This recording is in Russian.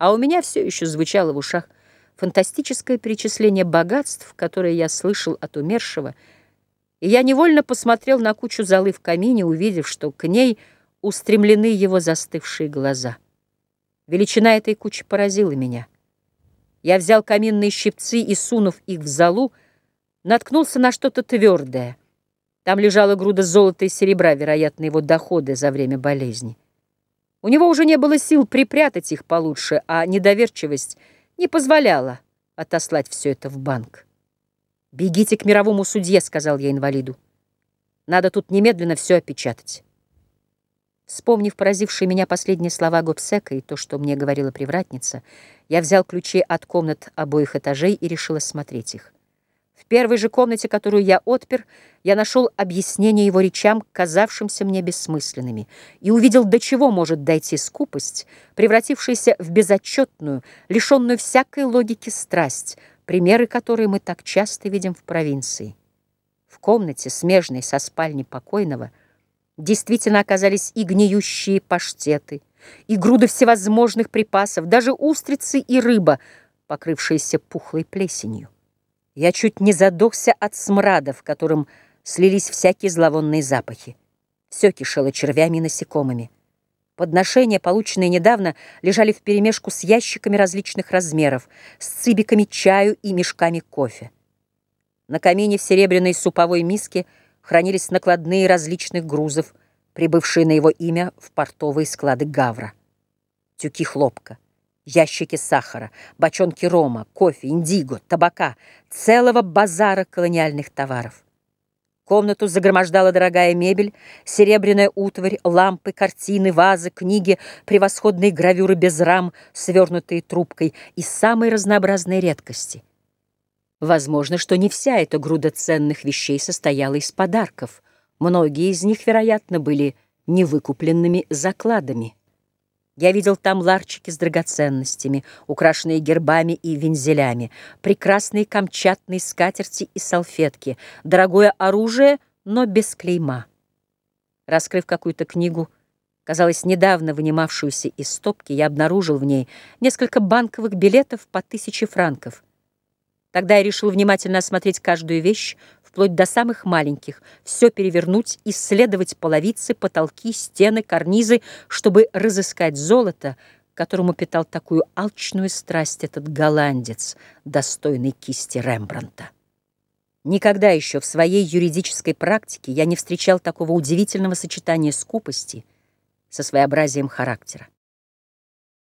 а у меня все еще звучало в ушах фантастическое перечисление богатств, которые я слышал от умершего, и я невольно посмотрел на кучу золы в камине, увидев, что к ней устремлены его застывшие глаза. Величина этой кучи поразила меня. Я взял каминные щипцы и, сунув их в золу, наткнулся на что-то твердое. Там лежала груда золота и серебра, вероятно, его доходы за время болезни. У него уже не было сил припрятать их получше, а недоверчивость не позволяла отослать все это в банк. «Бегите к мировому судье», — сказал я инвалиду. «Надо тут немедленно все опечатать». Вспомнив поразившие меня последние слова Гобсека и то, что мне говорила привратница, я взял ключи от комнат обоих этажей и решил осмотреть их. В первой же комнате, которую я отпер, я нашел объяснение его речам, казавшимся мне бессмысленными, и увидел, до чего может дойти скупость, превратившаяся в безотчетную, лишенную всякой логики страсть, примеры которой мы так часто видим в провинции. В комнате, смежной со спальней покойного, действительно оказались и гниющие паштеты, и груды всевозможных припасов, даже устрицы и рыба, покрывшиеся пухлой плесенью. Я чуть не задохся от смрада, в котором слились всякие зловонные запахи. Все кишело червями и насекомыми. Подношения, полученные недавно, лежали вперемешку с ящиками различных размеров, с цибиками чаю и мешками кофе. На камине в серебряной суповой миске хранились накладные различных грузов, прибывшие на его имя в портовые склады Гавра. Тюки хлопка, ящики сахара, бочонки рома, кофе, индиго, табака, целого базара колониальных товаров. Комнату загромождала дорогая мебель, серебряная утварь, лампы, картины, вазы, книги, превосходные гравюры без рам, свернутые трубкой и самые разнообразные редкости. Возможно, что не вся эта груда ценных вещей состояла из подарков. Многие из них, вероятно, были невыкупленными закладами. Я видел там ларчики с драгоценностями, украшенные гербами и вензелями, прекрасные камчатные скатерти и салфетки, дорогое оружие, но без клейма. Раскрыв какую-то книгу, казалось, недавно вынимавшуюся из стопки, я обнаружил в ней несколько банковых билетов по тысяче франков. Тогда я решил внимательно осмотреть каждую вещь, вплоть до самых маленьких, все перевернуть, исследовать половицы, потолки, стены, карнизы, чтобы разыскать золото, которому питал такую алчную страсть этот голландец, достойный кисти Рембранта. Никогда еще в своей юридической практике я не встречал такого удивительного сочетания скупости со своеобразием характера.